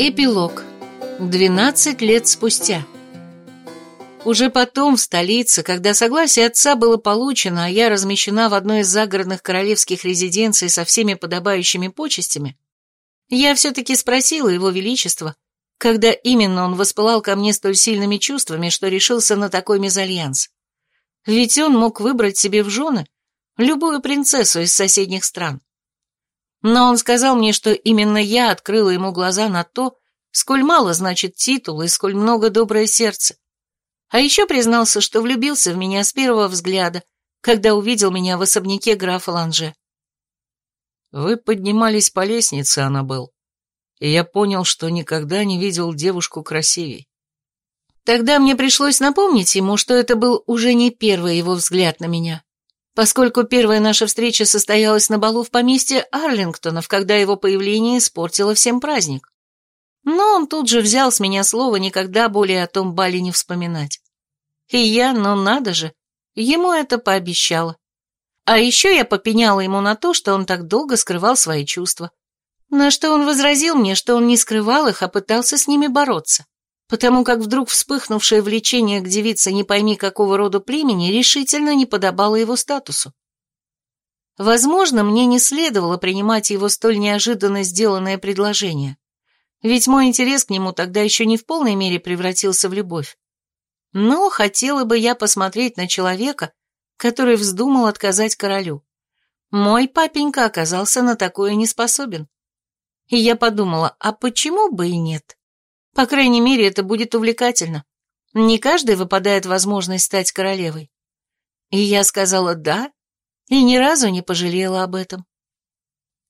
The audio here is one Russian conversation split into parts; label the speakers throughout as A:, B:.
A: Эпилог. 12 лет спустя. Уже потом, в столице, когда согласие отца было получено, а я размещена в одной из загородных королевских резиденций со всеми подобающими почестями, я все-таки спросила его величество, когда именно он воспылал ко мне столь сильными чувствами, что решился на такой мезальянс. Ведь он мог выбрать себе в жены любую принцессу из соседних стран. Но он сказал мне, что именно я открыла ему глаза на то, сколь мало значит титул и сколь много доброе сердце. А еще признался, что влюбился в меня с первого взгляда, когда увидел меня в особняке графа Ланже.
B: «Вы поднимались по лестнице, Аннабелл, и я понял, что никогда не видел девушку красивей.
A: Тогда мне пришлось напомнить ему, что это был уже не первый его взгляд на меня поскольку первая наша встреча состоялась на балу в поместье Арлингтонов, когда его появление испортило всем праздник. Но он тут же взял с меня слово никогда более о том бале не вспоминать. И я, ну надо же, ему это пообещала. А еще я попеняла ему на то, что он так долго скрывал свои чувства. На что он возразил мне, что он не скрывал их, а пытался с ними бороться потому как вдруг вспыхнувшее влечение к девице не пойми какого рода племени решительно не подобало его статусу. Возможно, мне не следовало принимать его столь неожиданно сделанное предложение, ведь мой интерес к нему тогда еще не в полной мере превратился в любовь. Но хотела бы я посмотреть на человека, который вздумал отказать королю. Мой папенька оказался на такое не способен. И я подумала, а почему бы и нет? По крайней мере, это будет увлекательно. Не каждый выпадает возможность стать королевой. И я сказала «да», и ни разу не пожалела об этом.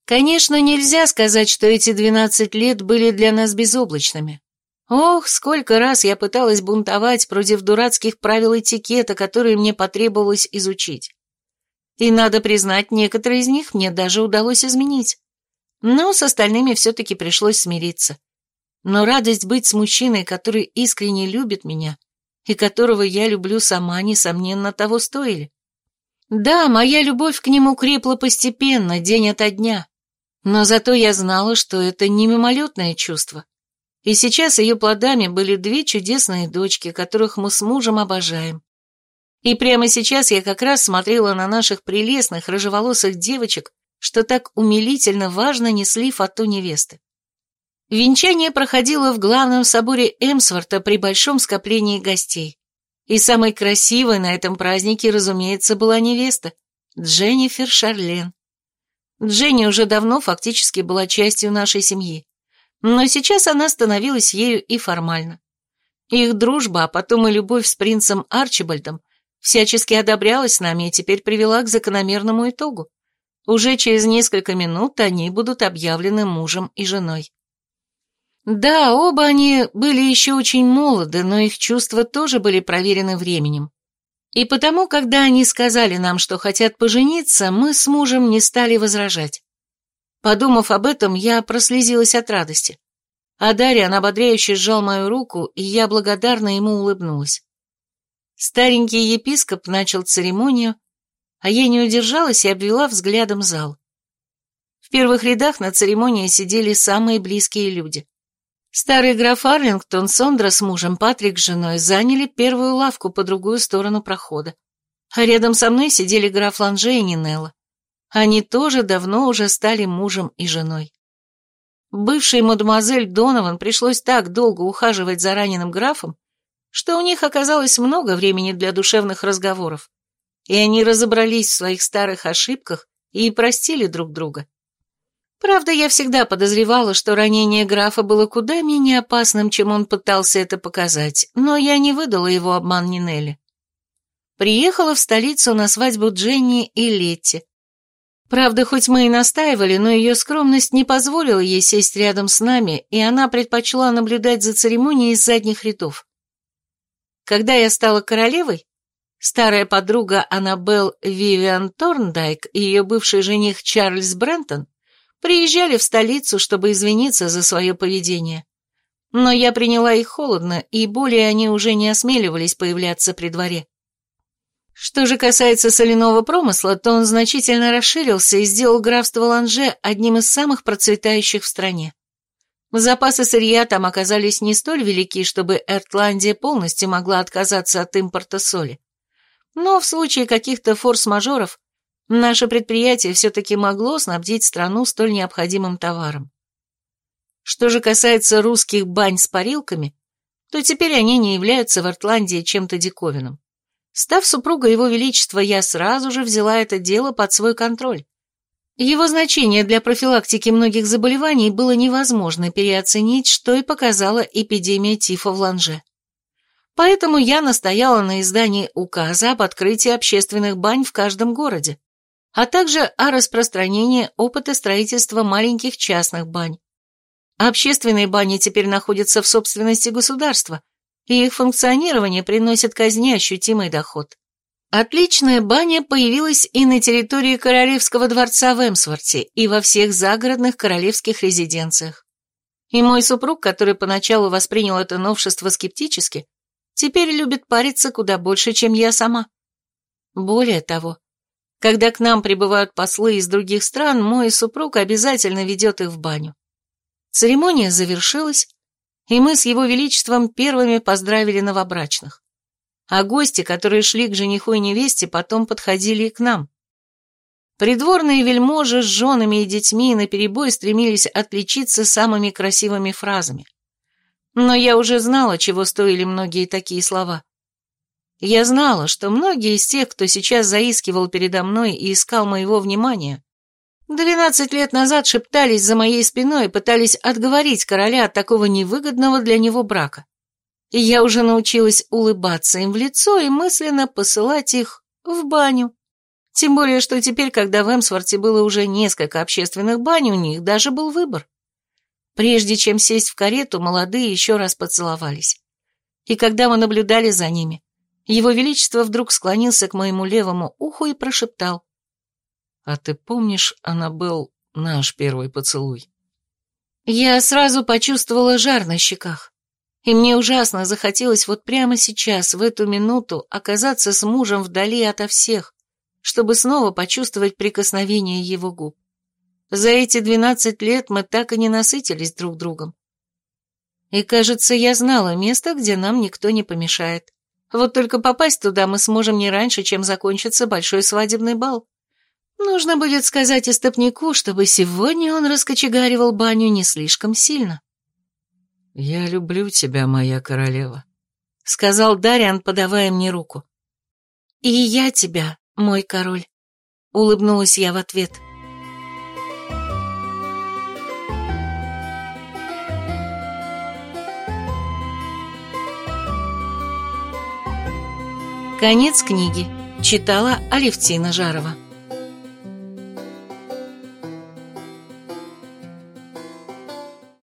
A: Конечно, нельзя сказать, что эти двенадцать лет были для нас безоблачными. Ох, сколько раз я пыталась бунтовать против дурацких правил этикета, которые мне потребовалось изучить. И, надо признать, некоторые из них мне даже удалось изменить. Но с остальными все-таки пришлось смириться но радость быть с мужчиной, который искренне любит меня и которого я люблю сама, несомненно, того стоили. Да, моя любовь к нему крепла постепенно, день ото дня, но зато я знала, что это не мимолетное чувство. И сейчас ее плодами были две чудесные дочки, которых мы с мужем обожаем. И прямо сейчас я как раз смотрела на наших прелестных рыжеволосых девочек, что так умилительно важно несли фату невесты. Венчание проходило в главном соборе Эмсворта при большом скоплении гостей. И самой красивой на этом празднике, разумеется, была невеста, Дженнифер Шарлен. Дженни уже давно фактически была частью нашей семьи, но сейчас она становилась ею и формально. Их дружба, а потом и любовь с принцем Арчибальдом всячески одобрялась нами и теперь привела к закономерному итогу. Уже через несколько минут они будут объявлены мужем и женой. Да, оба они были еще очень молоды, но их чувства тоже были проверены временем. И потому, когда они сказали нам, что хотят пожениться, мы с мужем не стали возражать. Подумав об этом, я прослезилась от радости. А Дарьян ободряюще сжал мою руку, и я благодарно ему улыбнулась. Старенький епископ начал церемонию, а я не удержалась и обвела взглядом зал. В первых рядах на церемонии сидели самые близкие люди. Старый граф Арлингтон, Сондра с мужем, Патрик с женой заняли первую лавку по другую сторону прохода. А рядом со мной сидели граф Ланже и Нинелла. Они тоже давно уже стали мужем и женой. Бывшей мадемуазель Донован пришлось так долго ухаживать за раненым графом, что у них оказалось много времени для душевных разговоров, и они разобрались в своих старых ошибках и простили друг друга. Правда, я всегда подозревала, что ранение графа было куда менее опасным, чем он пытался это показать, но я не выдала его обман Нинелли. Приехала в столицу на свадьбу Дженни и Летти. Правда, хоть мы и настаивали, но ее скромность не позволила ей сесть рядом с нами, и она предпочла наблюдать за церемонией из задних рядов. Когда я стала королевой, старая подруга Аннабелл Вивиан Торндайк и ее бывший жених Чарльз Брентон приезжали в столицу, чтобы извиниться за свое поведение. Но я приняла их холодно, и более они уже не осмеливались появляться при дворе. Что же касается соляного промысла, то он значительно расширился и сделал графство Ланже одним из самых процветающих в стране. Запасы сырья там оказались не столь велики, чтобы Эртландия полностью могла отказаться от импорта соли. Но в случае каких-то форс-мажоров наше предприятие все-таки могло снабдить страну столь необходимым товаром. Что же касается русских бань с парилками, то теперь они не являются в Эртландии чем-то диковинным. Став супругой Его Величества, я сразу же взяла это дело под свой контроль. Его значение для профилактики многих заболеваний было невозможно переоценить, что и показала эпидемия тифа в Ланже. Поэтому я настояла на издании указа об открытии общественных бань в каждом городе, а также о распространении опыта строительства маленьких частных бань. Общественные бани теперь находятся в собственности государства, и их функционирование приносит казне ощутимый доход. Отличная баня появилась и на территории Королевского дворца в Эмсворте, и во всех загородных королевских резиденциях. И мой супруг, который поначалу воспринял это новшество скептически, теперь любит париться куда больше, чем я сама. Более того, когда к нам прибывают послы из других стран, мой супруг обязательно ведет их в баню. Церемония завершилась, и мы с его величеством первыми поздравили новобрачных а гости, которые шли к жениху и невесте, потом подходили и к нам. Придворные вельможи с женами и детьми наперебой стремились отличиться самыми красивыми фразами. Но я уже знала, чего стоили многие такие слова. Я знала, что многие из тех, кто сейчас заискивал передо мной и искал моего внимания, двенадцать лет назад шептались за моей спиной и пытались отговорить короля от такого невыгодного для него брака и я уже научилась улыбаться им в лицо и мысленно посылать их в баню. Тем более, что теперь, когда в Эмсворте было уже несколько общественных бань, у них даже был выбор. Прежде чем сесть в карету, молодые еще раз поцеловались. И когда мы наблюдали за ними, его Величество вдруг склонился к моему левому уху и прошептал. «А ты помнишь, Аннабелл, наш первый поцелуй?» Я сразу почувствовала жар на щеках. И мне ужасно захотелось вот прямо сейчас, в эту минуту, оказаться с мужем вдали ото всех, чтобы снова почувствовать прикосновение его губ. За эти двенадцать лет мы так и не насытились друг другом. И, кажется, я знала место, где нам никто не помешает. Вот только попасть туда мы сможем не раньше, чем закончится большой свадебный бал. Нужно будет сказать истопнику, чтобы сегодня он раскочегаривал баню не слишком сильно.
B: «Я люблю тебя, моя королева», —
A: сказал Дариан, подавая мне руку. «И я тебя, мой король», — улыбнулась я в ответ. Конец книги. Читала Алевтина Жарова.